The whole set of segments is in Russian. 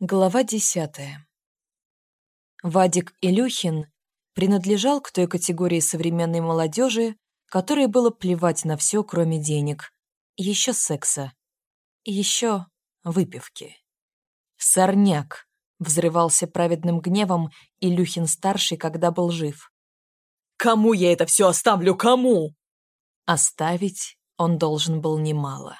Глава десятая. Вадик Илюхин принадлежал к той категории современной молодежи, которой было плевать на все, кроме денег, еще секса, еще выпивки. «Сорняк!» — взрывался праведным гневом Илюхин-старший, когда был жив. «Кому я это все оставлю, кому?» Оставить он должен был немало.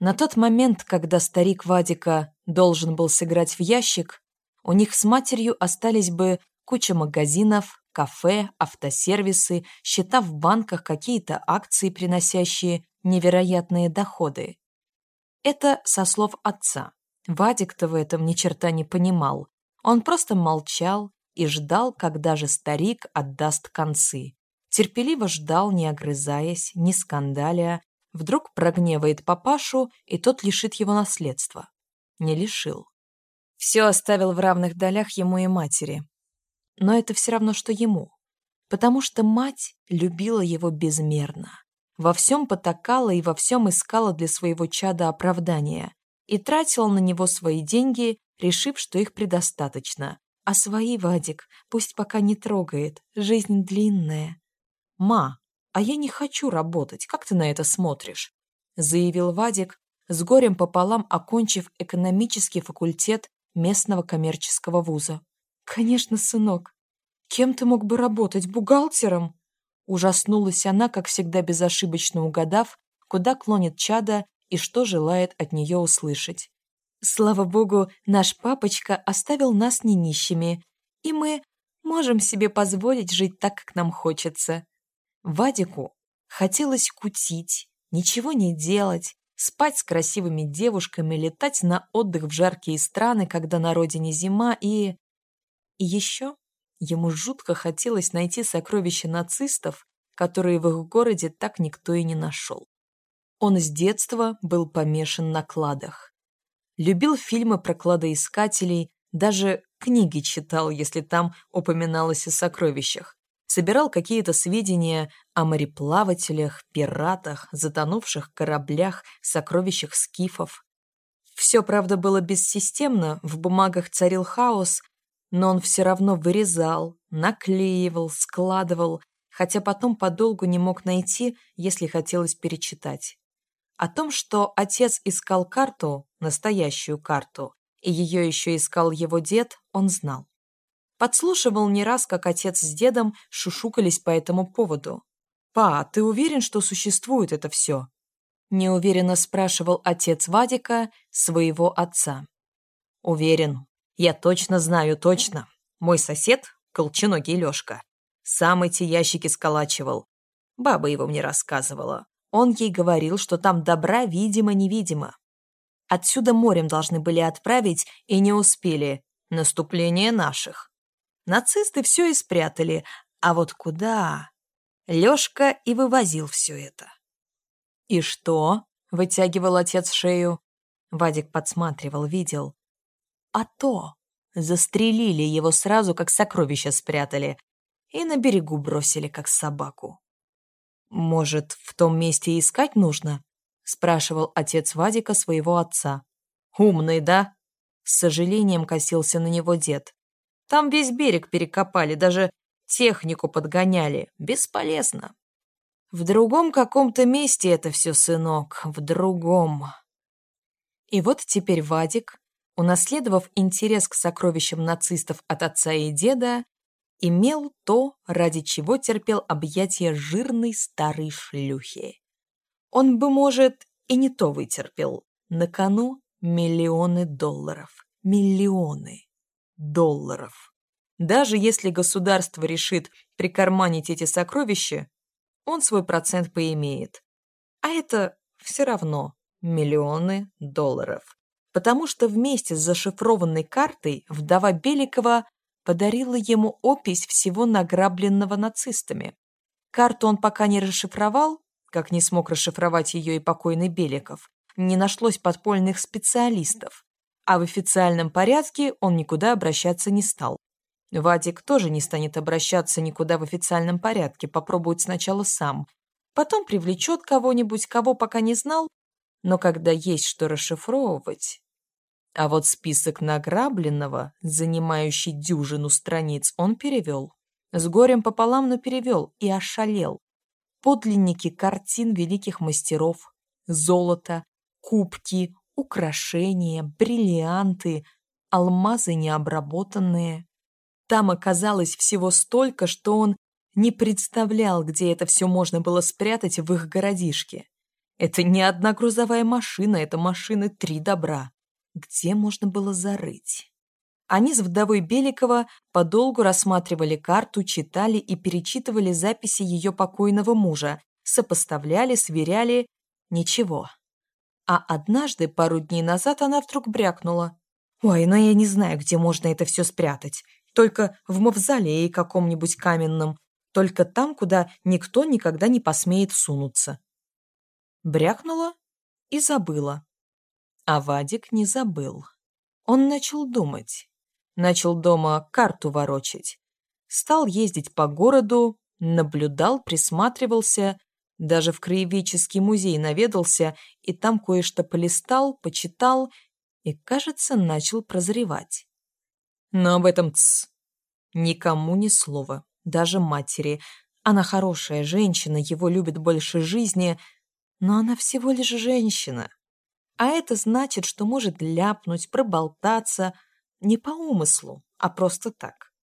На тот момент, когда старик Вадика должен был сыграть в ящик, у них с матерью остались бы куча магазинов, кафе, автосервисы, счета в банках, какие-то акции, приносящие невероятные доходы. Это со слов отца. Вадик-то в этом ни черта не понимал. Он просто молчал и ждал, когда же старик отдаст концы. Терпеливо ждал, не огрызаясь, не скандаля, Вдруг прогневает папашу, и тот лишит его наследства. Не лишил. Все оставил в равных долях ему и матери. Но это все равно, что ему. Потому что мать любила его безмерно. Во всем потакала и во всем искала для своего чада оправдания. И тратила на него свои деньги, решив, что их предостаточно. А свои, Вадик, пусть пока не трогает, жизнь длинная. «Ма, «А я не хочу работать, как ты на это смотришь?» заявил Вадик, с горем пополам окончив экономический факультет местного коммерческого вуза. «Конечно, сынок. Кем ты мог бы работать? Бухгалтером?» Ужаснулась она, как всегда безошибочно угадав, куда клонит чада и что желает от нее услышать. «Слава богу, наш папочка оставил нас не нищими, и мы можем себе позволить жить так, как нам хочется. Вадику хотелось кутить, ничего не делать, спать с красивыми девушками, летать на отдых в жаркие страны, когда на родине зима, и... И еще ему жутко хотелось найти сокровища нацистов, которые в их городе так никто и не нашел. Он с детства был помешан на кладах. Любил фильмы про кладоискателей, даже книги читал, если там упоминалось о сокровищах собирал какие-то сведения о мореплавателях, пиратах, затонувших кораблях, сокровищах скифов. Все, правда, было бессистемно, в бумагах царил хаос, но он все равно вырезал, наклеивал, складывал, хотя потом подолгу не мог найти, если хотелось перечитать. О том, что отец искал карту, настоящую карту, и ее еще искал его дед, он знал. Подслушивал не раз, как отец с дедом шушукались по этому поводу. «Па, ты уверен, что существует это все?» Неуверенно спрашивал отец Вадика своего отца. «Уверен. Я точно знаю, точно. Мой сосед, колченогий Лешка, сам эти ящики сколачивал. Баба его мне рассказывала. Он ей говорил, что там добра видимо-невидимо. Отсюда морем должны были отправить и не успели. Наступление наших. Нацисты все и спрятали, а вот куда? Лёшка и вывозил все это. «И что?» — вытягивал отец шею. Вадик подсматривал, видел. «А то!» Застрелили его сразу, как сокровища спрятали, и на берегу бросили, как собаку. «Может, в том месте искать нужно?» — спрашивал отец Вадика своего отца. «Умный, да?» С сожалением косился на него дед. Там весь берег перекопали, даже технику подгоняли. Бесполезно. В другом каком-то месте это все, сынок, в другом. И вот теперь Вадик, унаследовав интерес к сокровищам нацистов от отца и деда, имел то, ради чего терпел объятия жирной старой шлюхи. Он бы, может, и не то вытерпел. На кону миллионы долларов. Миллионы долларов. Даже если государство решит прикарманить эти сокровища, он свой процент поимеет. А это все равно миллионы долларов. Потому что вместе с зашифрованной картой вдова Беликова подарила ему опись всего награбленного нацистами. Карту он пока не расшифровал, как не смог расшифровать ее и покойный Беликов. Не нашлось подпольных специалистов а в официальном порядке он никуда обращаться не стал. Вадик тоже не станет обращаться никуда в официальном порядке, попробует сначала сам. Потом привлечет кого-нибудь, кого пока не знал. Но когда есть что расшифровывать... А вот список награбленного, занимающий дюжину страниц, он перевел. С горем пополам, но перевел и ошалел. Подлинники картин великих мастеров, золото, кубки, украшения, бриллианты, алмазы необработанные. Там оказалось всего столько, что он не представлял, где это все можно было спрятать в их городишке. Это не одна грузовая машина, это машины три добра. Где можно было зарыть? Они с вдовой Беликова подолгу рассматривали карту, читали и перечитывали записи ее покойного мужа, сопоставляли, сверяли. Ничего. А однажды, пару дней назад, она вдруг брякнула. «Ой, но я не знаю, где можно это все спрятать. Только в мавзолее каком-нибудь каменном. Только там, куда никто никогда не посмеет сунуться». Брякнула и забыла. А Вадик не забыл. Он начал думать. Начал дома карту ворочать. Стал ездить по городу, наблюдал, присматривался, даже в краеведческий музей наведался и там кое-что полистал, почитал и, кажется, начал прозревать. Но об этом тс. Никому ни слова, даже матери. Она хорошая женщина, его любит больше жизни, но она всего лишь женщина. А это значит, что может ляпнуть, проболтаться не по умыслу, а просто так.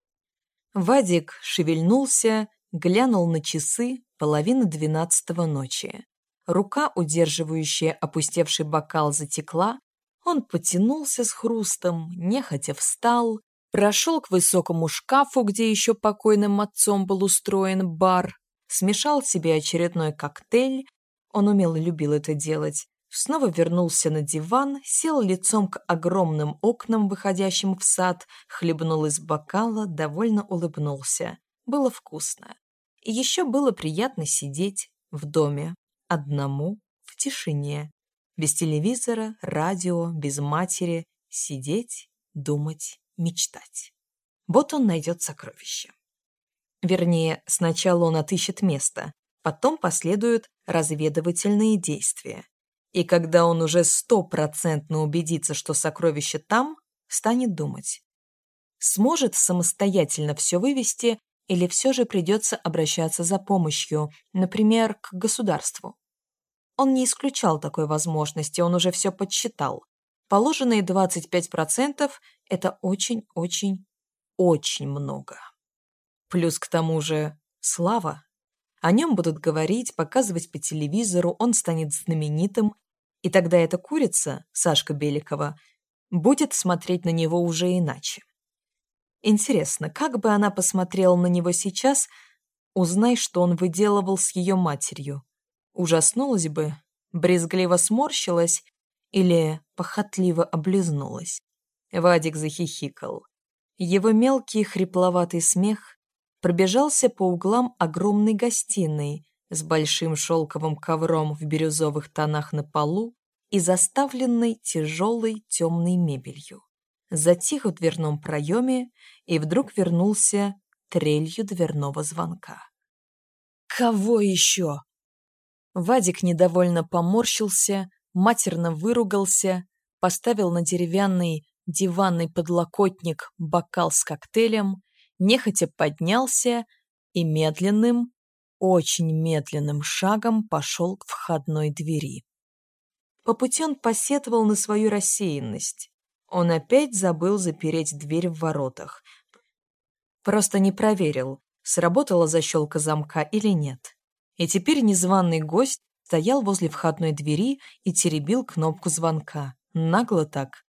Вадик шевельнулся, глянул на часы, половина двенадцатого ночи. Рука, удерживающая опустевший бокал, затекла. Он потянулся с хрустом, нехотя встал, прошел к высокому шкафу, где еще покойным отцом был устроен бар, смешал себе очередной коктейль, он умел и любил это делать, снова вернулся на диван, сел лицом к огромным окнам, выходящим в сад, хлебнул из бокала, довольно улыбнулся. Было вкусно. Еще было приятно сидеть в доме, одному, в тишине, без телевизора, радио, без матери, сидеть, думать, мечтать. Вот он найдет сокровище. Вернее, сначала он отыщет место, потом последуют разведывательные действия. И когда он уже стопроцентно убедится, что сокровище там, станет думать. Сможет самостоятельно все вывести или все же придется обращаться за помощью, например, к государству? Он не исключал такой возможности, он уже все подсчитал. Положенные 25% – это очень-очень-очень много. Плюс к тому же слава. О нем будут говорить, показывать по телевизору, он станет знаменитым, и тогда эта курица, Сашка Беликова, будет смотреть на него уже иначе. Интересно, как бы она посмотрела на него сейчас, узнай, что он выделывал с ее матерью. Ужаснулась бы, брезгливо сморщилась или похотливо облизнулась. Вадик захихикал. Его мелкий хрипловатый смех пробежался по углам огромной гостиной с большим шелковым ковром в бирюзовых тонах на полу и заставленной тяжелой темной мебелью затих в дверном проеме и вдруг вернулся трелью дверного звонка. «Кого еще?» Вадик недовольно поморщился, матерно выругался, поставил на деревянный диванный подлокотник бокал с коктейлем, нехотя поднялся и медленным, очень медленным шагом пошел к входной двери. По пути он посетовал на свою рассеянность. Он опять забыл запереть дверь в воротах. Просто не проверил, сработала защелка замка или нет. И теперь незваный гость стоял возле входной двери и теребил кнопку звонка. Нагло так.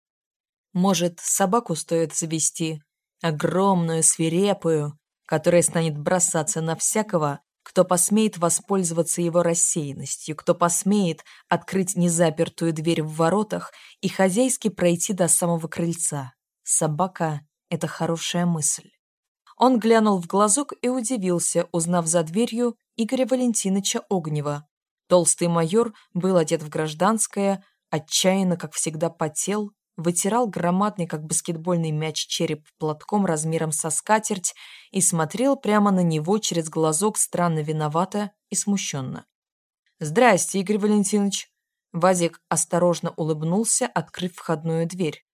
Может, собаку стоит завести? Огромную, свирепую, которая станет бросаться на всякого, кто посмеет воспользоваться его рассеянностью, кто посмеет открыть незапертую дверь в воротах и хозяйски пройти до самого крыльца. Собака — это хорошая мысль. Он глянул в глазок и удивился, узнав за дверью Игоря Валентиновича Огнева. Толстый майор был одет в гражданское, отчаянно, как всегда, потел, вытирал громадный, как баскетбольный мяч, череп платком размером со скатерть и смотрел прямо на него через глазок странно виновато и смущенно. «Здрасте, Игорь Валентинович!» Вазик осторожно улыбнулся, открыв входную дверь.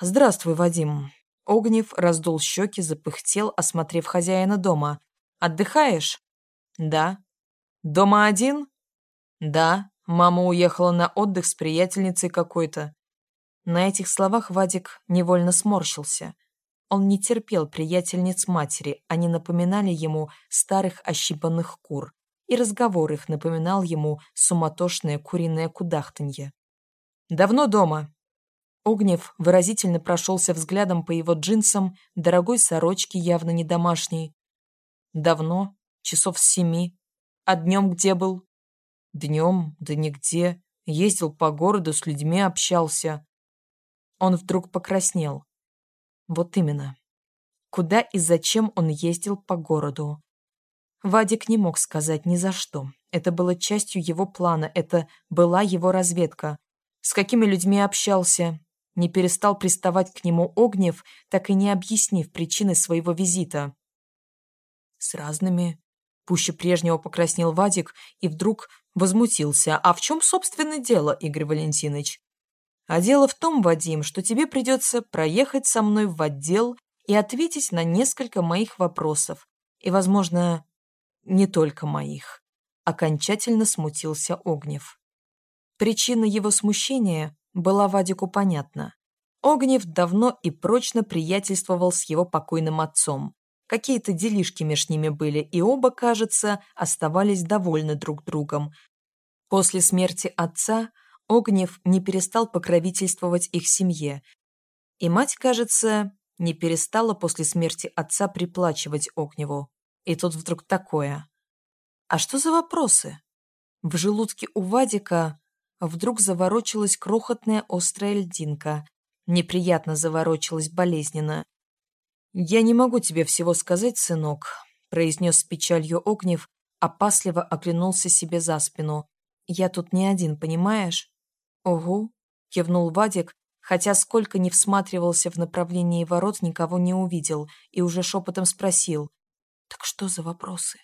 Здравствуй, Вадим. Огнев раздул щеки, запыхтел, осмотрев хозяина дома. Отдыхаешь? Да. Дома один? Да. Мама уехала на отдых с приятельницей какой-то. На этих словах Вадик невольно сморщился. Он не терпел приятельниц матери, они напоминали ему старых ощипанных кур, и разговор их напоминал ему суматошное куриное кудахтанье. «Давно дома?» Огнев выразительно прошелся взглядом по его джинсам, дорогой сорочке, явно не домашней. «Давно? Часов с семи. А днем где был?» «Днем? Да нигде. Ездил по городу, с людьми общался». Он вдруг покраснел. Вот именно. Куда и зачем он ездил по городу? Вадик не мог сказать ни за что. Это было частью его плана, это была его разведка. С какими людьми общался? Не перестал приставать к нему Огнев, так и не объяснив причины своего визита. С разными. Пуще прежнего покраснел Вадик и вдруг возмутился. «А в чем, собственно, дело, Игорь Валентинович? А дело в том, Вадим, что тебе придется проехать со мной в отдел и ответить на несколько моих вопросов. И, возможно, не только моих. Окончательно смутился Огнев. Причина его смущения была Вадику понятна. Огнев давно и прочно приятельствовал с его покойным отцом. Какие-то делишки между ними были, и оба, кажется, оставались довольны друг другом. После смерти отца Огнев не перестал покровительствовать их семье. И мать, кажется, не перестала после смерти отца приплачивать Огневу. И тут вдруг такое. А что за вопросы? В желудке у Вадика вдруг заворочилась крохотная острая льдинка. Неприятно заворочилась болезненно. «Я не могу тебе всего сказать, сынок», — произнес с печалью Огнев, опасливо оглянулся себе за спину. «Я тут не один, понимаешь?» «Угу», — кивнул Вадик, хотя сколько ни всматривался в направлении ворот, никого не увидел, и уже шепотом спросил. «Так что за вопросы?»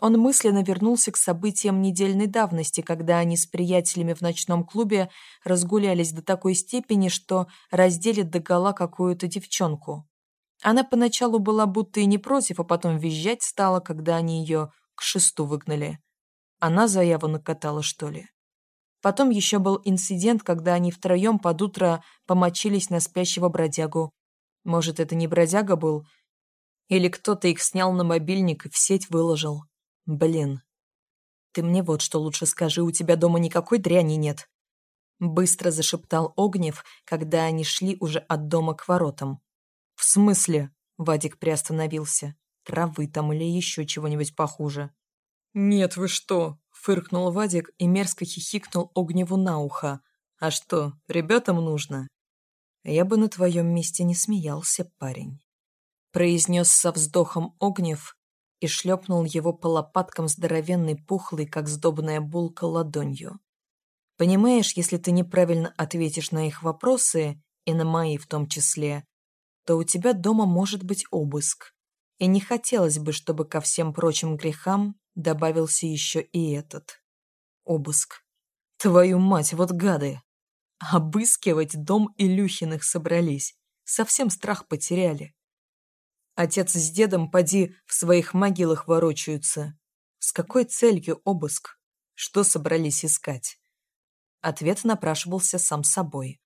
Он мысленно вернулся к событиям недельной давности, когда они с приятелями в ночном клубе разгулялись до такой степени, что раздели догола какую-то девчонку. Она поначалу была будто и не против, а потом визжать стала, когда они ее к шесту выгнали. Она заяву накатала, что ли? Потом еще был инцидент, когда они втроем под утро помочились на спящего бродягу. Может, это не бродяга был? Или кто-то их снял на мобильник и в сеть выложил. Блин. Ты мне вот что лучше скажи, у тебя дома никакой дряни нет. Быстро зашептал Огнев, когда они шли уже от дома к воротам. В смысле? Вадик приостановился. Травы там или еще чего-нибудь похуже. «Нет, вы что? Фыркнул Вадик и мерзко хихикнул Огневу на ухо. «А что, ребятам нужно?» «Я бы на твоем месте не смеялся, парень», — произнес со вздохом Огнев и шлепнул его по лопаткам здоровенной пухлой, как сдобная булка, ладонью. «Понимаешь, если ты неправильно ответишь на их вопросы, и на мои в том числе, то у тебя дома может быть обыск. И не хотелось бы, чтобы ко всем прочим грехам добавился еще и этот. Обыск. Твою мать, вот гады! Обыскивать дом Илюхиных собрались. Совсем страх потеряли. Отец с дедом, поди, в своих могилах ворочаются. С какой целью обыск? Что собрались искать? Ответ напрашивался сам собой.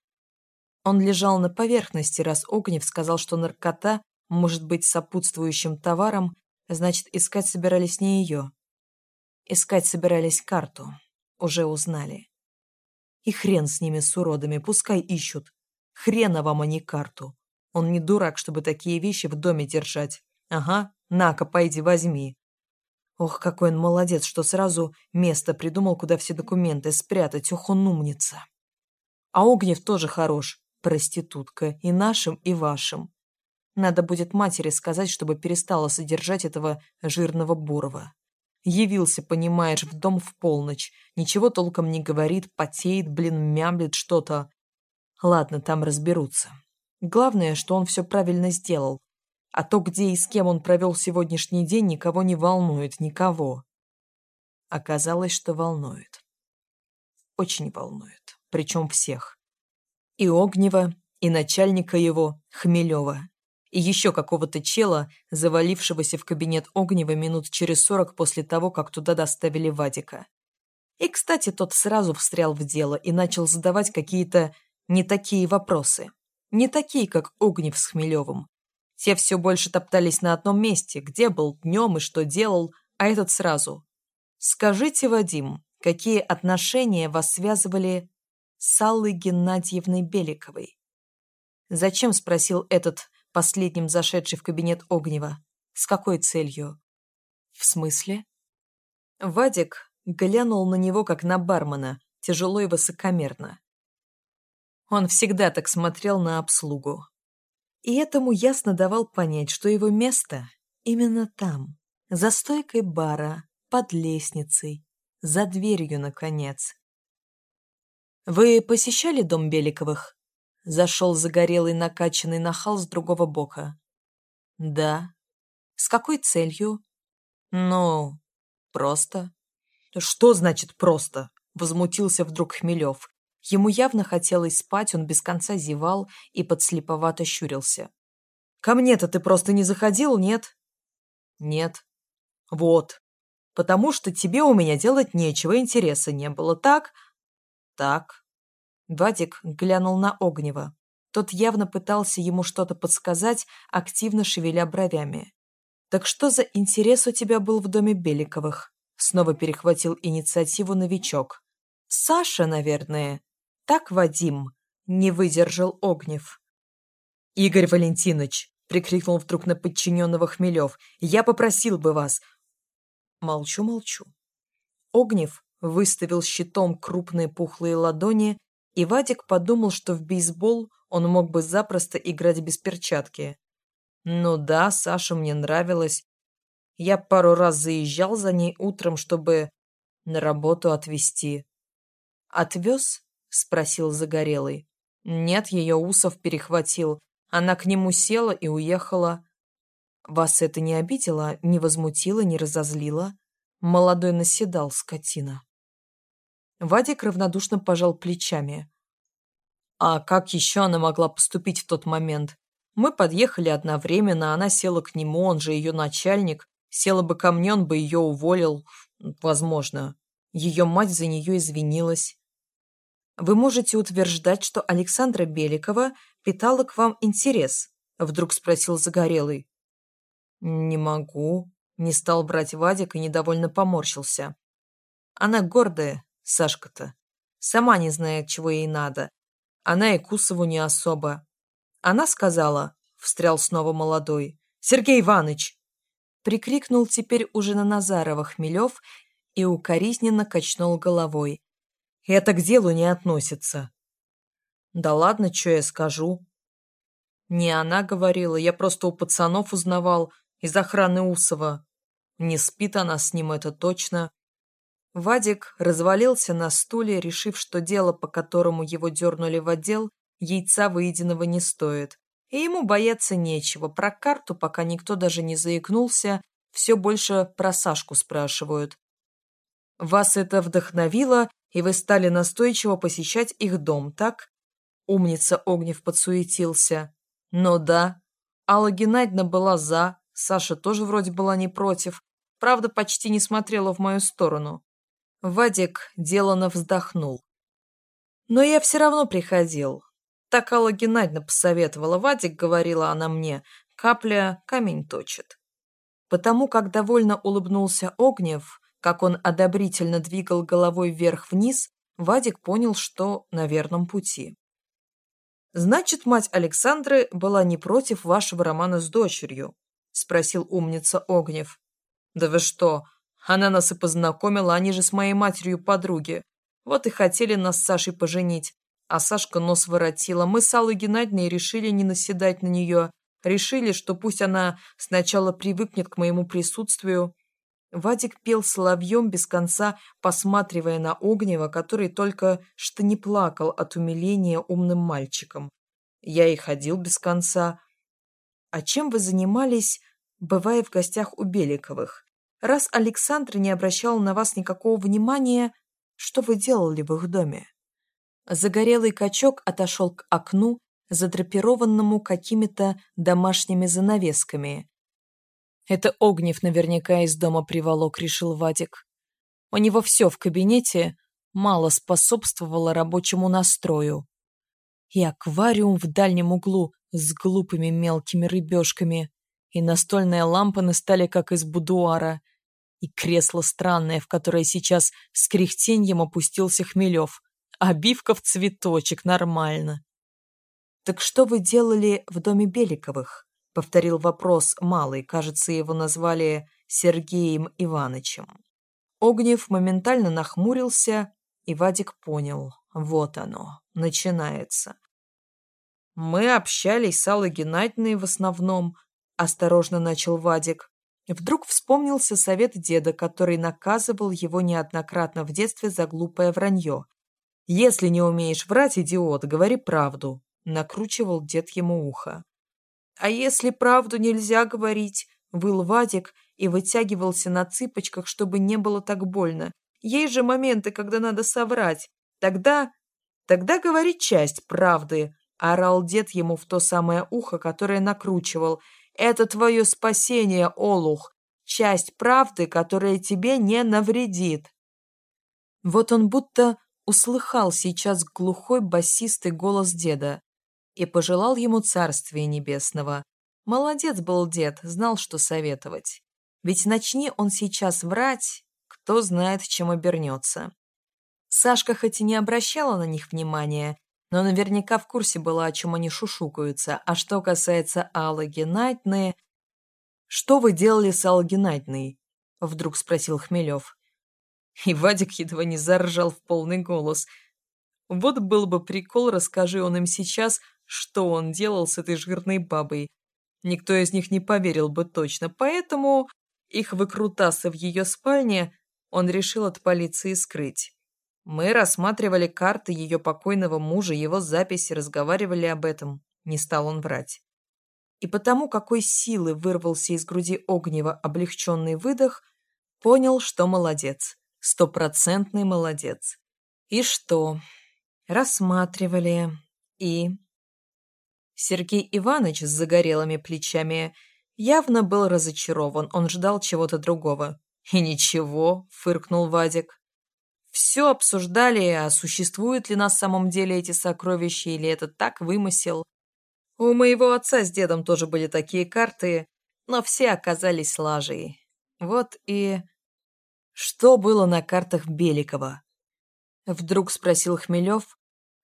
Он лежал на поверхности, раз Огнев сказал, что наркота может быть сопутствующим товаром, значит, искать собирались не ее. Искать собирались карту. Уже узнали. И хрен с ними, с уродами, пускай ищут. Хрена вам, а не карту. Он не дурак, чтобы такие вещи в доме держать. Ага, на-ка, пойди возьми. Ох, какой он молодец, что сразу место придумал, куда все документы спрятать. Ох, он умница. А Огнев тоже хорош, проститутка, и нашим, и вашим. Надо будет матери сказать, чтобы перестала содержать этого жирного Бурова. Явился, понимаешь, в дом в полночь. Ничего толком не говорит, потеет, блин, мямлет что-то. Ладно, там разберутся. Главное, что он все правильно сделал. А то, где и с кем он провел сегодняшний день, никого не волнует, никого. Оказалось, что волнует. Очень волнует. Причем всех. И Огнева, и начальника его, Хмелева, и еще какого-то чела, завалившегося в кабинет Огнева минут через сорок после того, как туда доставили Вадика. И, кстати, тот сразу встрял в дело и начал задавать какие-то не такие вопросы. Не такие, как Огнев с Хмелевым. Те все больше топтались на одном месте, где был днем и что делал, а этот сразу. «Скажите, Вадим, какие отношения вас связывали с Аллой Геннадьевной Беликовой?» «Зачем?» – спросил этот, последним зашедший в кабинет Огнева. «С какой целью?» «В смысле?» Вадик глянул на него, как на бармена, тяжело и высокомерно. Он всегда так смотрел на обслугу. И этому ясно давал понять, что его место именно там, за стойкой бара, под лестницей, за дверью, наконец. «Вы посещали дом Беликовых?» Зашел загорелый накачанный нахал с другого бока. «Да». «С какой целью?» «Ну, просто». «Что значит «просто»?» Возмутился вдруг Хмелев. Ему явно хотелось спать, он без конца зевал и подслеповато щурился. «Ко мне-то ты просто не заходил, нет?» «Нет». «Вот. Потому что тебе у меня делать нечего, интереса не было, так?» «Так». Вадик глянул на Огнева. Тот явно пытался ему что-то подсказать, активно шевеля бровями. «Так что за интерес у тебя был в доме Беликовых?» Снова перехватил инициативу новичок. «Саша, наверное. Так, Вадим?» Не выдержал Огнев. «Игорь Валентинович!» — прикрикнул вдруг на подчиненного Хмелев. «Я попросил бы вас!» Молчу, молчу. Огнев выставил щитом крупные пухлые ладони, и Вадик подумал, что в бейсбол он мог бы запросто играть без перчатки. Ну да, Саша мне нравилась. Я пару раз заезжал за ней утром, чтобы на работу отвезти. «Отвез?» — спросил Загорелый. Нет, ее Усов перехватил. Она к нему села и уехала. Вас это не обидело, не возмутило, не разозлило? Молодой наседал, скотина. Вадик равнодушно пожал плечами. А как еще она могла поступить в тот момент? Мы подъехали одновременно, она села к нему, он же ее начальник. Села бы ко мне, он бы ее уволил. Возможно. Ее мать за нее извинилась. Вы можете утверждать, что Александра Беликова питала к вам интерес? Вдруг спросил Загорелый. Не могу. Не стал брать Вадик и недовольно поморщился. Она гордая, Сашка-то. Сама не знает, чего ей надо. Она и Кусову не особо. Она сказала, встрял снова молодой, «Сергей Иванович!» Прикрикнул теперь уже на Назарова Хмелев и укоризненно качнул головой. Это к делу не относится. Да ладно, что я скажу. Не она говорила, я просто у пацанов узнавал из охраны Усова. Не спит она с ним, это точно. Вадик развалился на стуле, решив, что дело, по которому его дернули в отдел, яйца выеденного не стоит. И ему бояться нечего. Про карту пока никто даже не заикнулся, все больше про Сашку спрашивают. Вас это вдохновило, и вы стали настойчиво посещать их дом, так? Умница Огнев подсуетился. Ну да. Алла Геннадьевна была за, Саша тоже вроде была не против. Правда, почти не смотрела в мою сторону. Вадик делано вздохнул. Но я все равно приходил. Так Алла Геннадьевна посоветовала. Вадик, говорила она мне, капля камень точит. Потому как довольно улыбнулся Огнев, как он одобрительно двигал головой вверх-вниз, Вадик понял, что на верном пути. «Значит, мать Александры была не против вашего романа с дочерью?» – спросил умница Огнев. «Да вы что? Она нас и познакомила, они же с моей матерью подруги. Вот и хотели нас с Сашей поженить. А Сашка нос воротила. Мы с Аллой Геннадьевной решили не наседать на нее. Решили, что пусть она сначала привыкнет к моему присутствию, Вадик пел соловьем без конца, посматривая на Огнева, который только что не плакал от умиления умным мальчиком. Я и ходил без конца. А чем вы занимались, бывая в гостях у Беликовых? Раз Александр не обращал на вас никакого внимания, что вы делали в их доме? Загорелый качок отошел к окну, задрапированному какими-то домашними занавесками. «Это Огнев наверняка из дома приволок», — решил Вадик. У него все в кабинете мало способствовало рабочему настрою. И аквариум в дальнем углу с глупыми мелкими рыбешками, и настольные лампы стали как из будуара, и кресло странное, в которое сейчас с кряхтеньем опустился Хмелев, обивка в цветочек, нормально. «Так что вы делали в доме Беликовых?» — повторил вопрос малый, кажется, его назвали Сергеем Иванычем. Огнев моментально нахмурился, и Вадик понял. Вот оно, начинается. «Мы общались с Аллой Геннадьевной в основном», — осторожно начал Вадик. Вдруг вспомнился совет деда, который наказывал его неоднократно в детстве за глупое вранье. «Если не умеешь врать, идиот, говори правду», — накручивал дед ему ухо. «А если правду нельзя говорить?» — выл Вадик и вытягивался на цыпочках, чтобы не было так больно. Есть же моменты, когда надо соврать. Тогда... Тогда говорит часть правды, орал дед ему в то самое ухо, которое накручивал. Это твое спасение, Олух. Часть правды, которая тебе не навредит. Вот он будто услыхал сейчас глухой басистый голос деда и пожелал ему царствия небесного. Молодец был дед, знал, что советовать. Ведь начни он сейчас врать, кто знает, чем обернется. Сашка хоть и не обращала на них внимания, но наверняка в курсе была, о чем они шушукаются. А что касается Аллы Геннадьевны... «Что вы делали с Аллой Геннадьевной?» — вдруг спросил Хмелев. И Вадик едва не заржал в полный голос. Вот был бы прикол, расскажи он им сейчас, что он делал с этой жирной бабой. Никто из них не поверил бы точно, поэтому их выкрутасы в ее спальне он решил от полиции скрыть. Мы рассматривали карты ее покойного мужа, его записи, разговаривали об этом. Не стал он врать. И потому, какой силы вырвался из груди Огнева облегченный выдох, понял, что молодец. Стопроцентный молодец. И что? Рассматривали. И... Сергей Иванович с загорелыми плечами явно был разочарован, он ждал чего-то другого. «И ничего», — фыркнул Вадик. «Все обсуждали, а существуют ли на самом деле эти сокровища, или это так вымысел. У моего отца с дедом тоже были такие карты, но все оказались лажей. Вот и... Что было на картах Беликова?» Вдруг спросил Хмелев,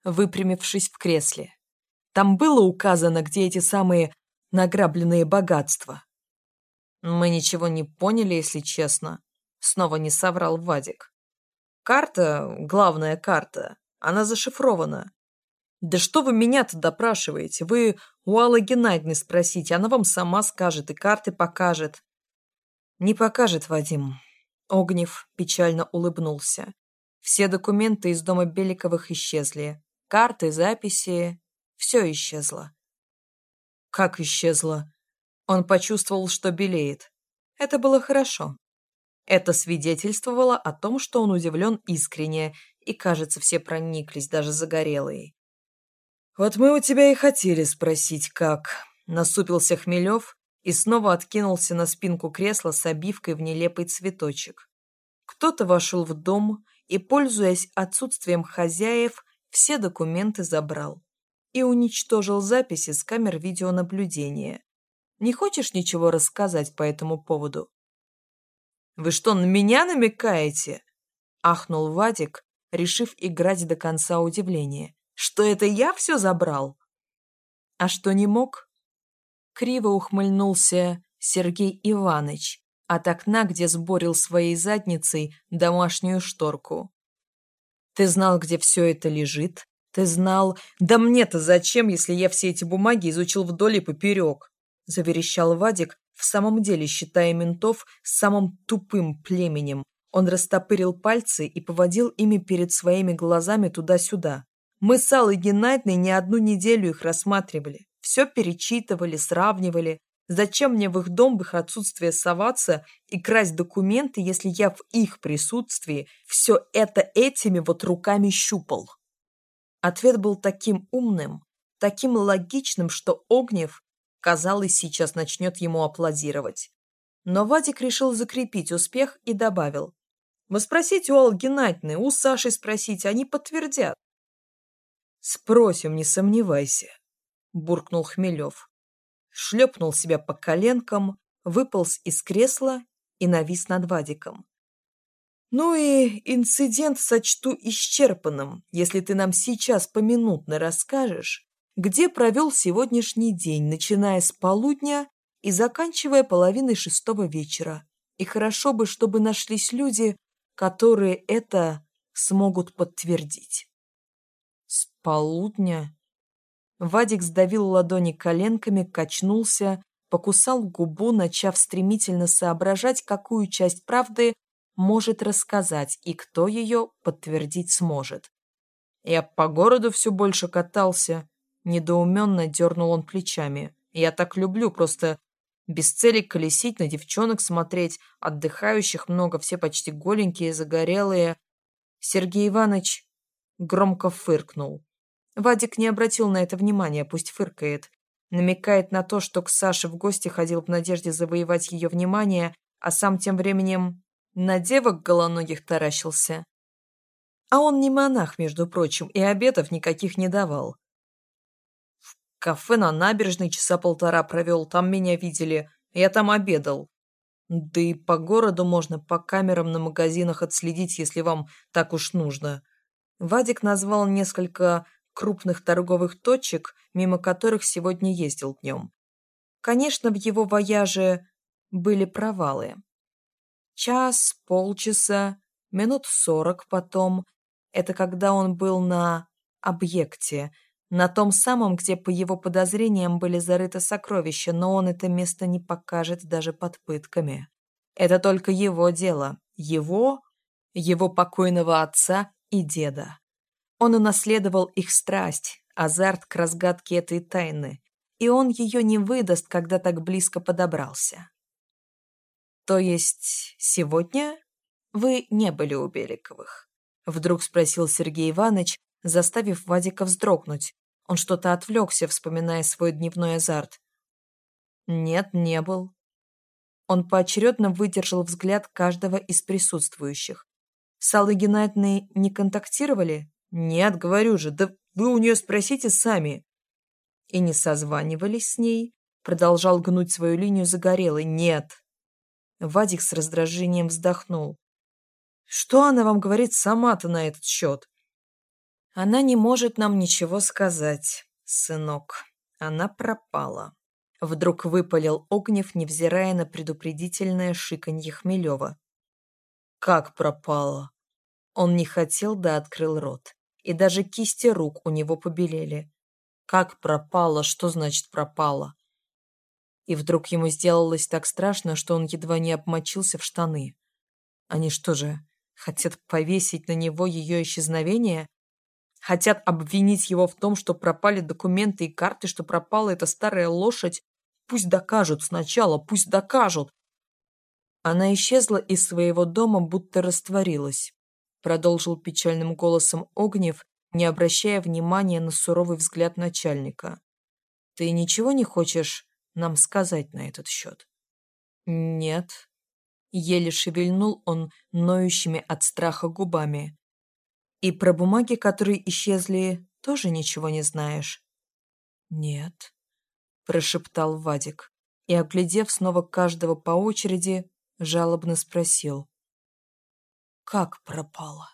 выпрямившись в кресле. «Там было указано, где эти самые награбленные богатства?» Мы ничего не поняли, если честно. Снова не соврал Вадик. Карта, главная карта, она зашифрована. Да что вы меня-то допрашиваете? Вы у Аллы Геннадьевны спросите, она вам сама скажет и карты покажет. Не покажет, Вадим. Огнев печально улыбнулся. Все документы из дома Беликовых исчезли. Карты, записи, все исчезло. Как исчезло? Он почувствовал, что белеет. Это было хорошо. Это свидетельствовало о том, что он удивлен искренне, и, кажется, все прониклись, даже загорелые. «Вот мы у тебя и хотели спросить, как...» Насупился Хмелев и снова откинулся на спинку кресла с обивкой в нелепый цветочек. Кто-то вошел в дом и, пользуясь отсутствием хозяев, все документы забрал и уничтожил записи с камер видеонаблюдения, не хочешь ничего рассказать по этому поводу?» «Вы что, на меня намекаете?» — ахнул Вадик, решив играть до конца удивления. «Что это я все забрал?» «А что не мог?» Криво ухмыльнулся Сергей Иванович от окна, где сборил своей задницей домашнюю шторку. «Ты знал, где все это лежит? Ты знал... Да мне-то зачем, если я все эти бумаги изучил вдоль и поперек?» — заверещал Вадик, в самом деле считая ментов самым тупым племенем. Он растопырил пальцы и поводил ими перед своими глазами туда-сюда. Мы с Аллой Геннадьевной не одну неделю их рассматривали. Все перечитывали, сравнивали. Зачем мне в их дом в их отсутствие соваться и красть документы, если я в их присутствии все это этими вот руками щупал? Ответ был таким умным, таким логичным, что Огнев, казалось, сейчас начнет ему аплодировать. Но Вадик решил закрепить успех и добавил. «Вы спросите у Аллы Геннадьевны, у Саши спросите, они подтвердят». «Спросим, не сомневайся», — буркнул Хмелев. Шлепнул себя по коленкам, выполз из кресла и навис над Вадиком. «Ну и инцидент сочту исчерпанным, если ты нам сейчас поминутно расскажешь, где провел сегодняшний день, начиная с полудня и заканчивая половиной шестого вечера. И хорошо бы, чтобы нашлись люди, которые это смогут подтвердить. С полудня? Вадик сдавил ладони коленками, качнулся, покусал губу, начав стремительно соображать, какую часть правды может рассказать и кто ее подтвердить сможет. Я по городу все больше катался, недоуменно дернул он плечами. Я так люблю, просто без цели колесить, на девчонок смотреть, отдыхающих много, все почти голенькие, загорелые. Сергей Иванович громко фыркнул. Вадик не обратил на это внимания, пусть фыркает. Намекает на то, что к Саше в гости ходил в надежде завоевать ее внимание, а сам тем временем на девок голоногих таращился. А он не монах, между прочим, и обедов никаких не давал. Кафе на набережной часа полтора провел, там меня видели. Я там обедал. Да и по городу можно по камерам на магазинах отследить, если вам так уж нужно. Вадик назвал несколько крупных торговых точек, мимо которых сегодня ездил днем. Конечно, в его вояже были провалы. Час, полчаса, минут сорок потом. Это когда он был на объекте – на том самом, где, по его подозрениям, были зарыты сокровища, но он это место не покажет даже под пытками. Это только его дело. Его, его покойного отца и деда. Он унаследовал их страсть, азарт к разгадке этой тайны, и он ее не выдаст, когда так близко подобрался. То есть сегодня вы не были у Беликовых? Вдруг спросил Сергей Иванович, заставив Вадика вздрогнуть. Он что-то отвлекся, вспоминая свой дневной азарт. Нет, не был. Он поочередно выдержал взгляд каждого из присутствующих. С Аллой Геннадьевной не контактировали? Нет, говорю же, да вы у нее спросите сами. И не созванивались с ней? Продолжал гнуть свою линию загорелый. Нет. Вадик с раздражением вздохнул. Что она вам говорит сама-то на этот счет? Она не может нам ничего сказать, сынок. Она пропала. Вдруг выпалил Огнев, невзирая на предупредительное шиканье Хмелева. Как пропала? Он не хотел, да открыл рот. И даже кисти рук у него побелели. Как пропала? Что значит пропала? И вдруг ему сделалось так страшно, что он едва не обмочился в штаны. Они что же, хотят повесить на него ее исчезновение? Хотят обвинить его в том, что пропали документы и карты, что пропала эта старая лошадь. Пусть докажут сначала, пусть докажут. Она исчезла из своего дома, будто растворилась. Продолжил печальным голосом Огнев, не обращая внимания на суровый взгляд начальника. Ты ничего не хочешь нам сказать на этот счет? Нет. Еле шевельнул он ноющими от страха губами. И про бумаги, которые исчезли, тоже ничего не знаешь? Нет, прошептал Вадик и, оглядев снова каждого по очереди, жалобно спросил. Как пропала?